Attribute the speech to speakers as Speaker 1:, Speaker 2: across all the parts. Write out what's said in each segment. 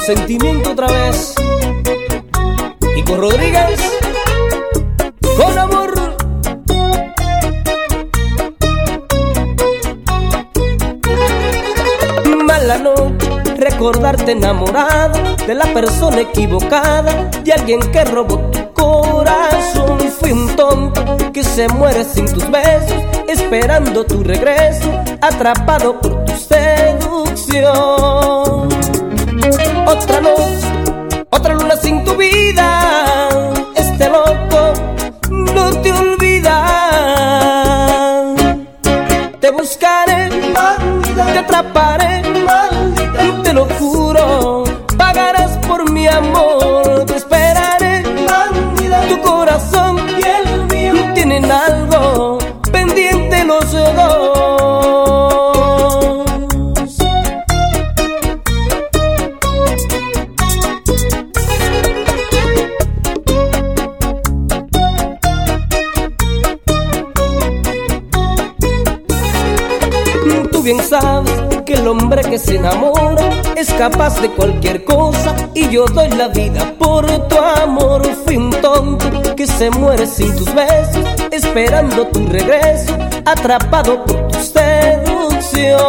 Speaker 1: sentimiento otra vez. Kiko Rodríguez, con amor. Mala noche, recordarte enamorado de la persona equivocada, de alguien que robó tu corazón. Fui un tonto que se muere sin tus besos, esperando tu regreso, atrapado por tu seducción. Buscaré, te atraparé, te lo juro. Tú bien sabes que el hombre que se enamora es capaz de cualquier cosa y yo doy la vida por tu amor. Fui un tonto que se muere sin tus besos, esperando tu regreso, atrapado por tu seducción.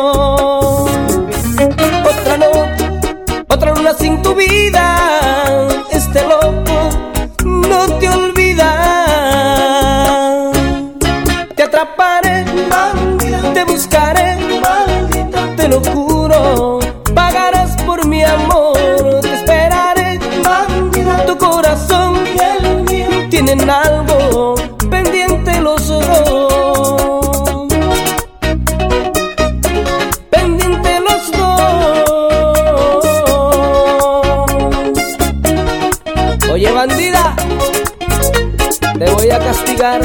Speaker 1: Voy a castigar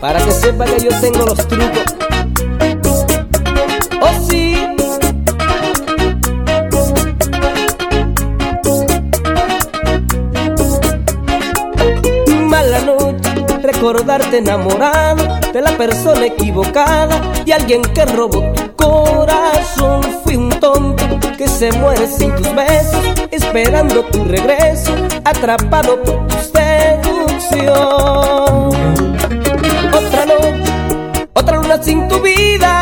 Speaker 1: para que sepa que yo tengo los trucos. Oh sí. Mala noche, recordarte enamorado de la persona equivocada y alguien que robó tu corazón. Fui un tonto que se muere sin tus besos, esperando tu regreso, atrapado por tu seducción. Otra noche, otra luna sin tu vida.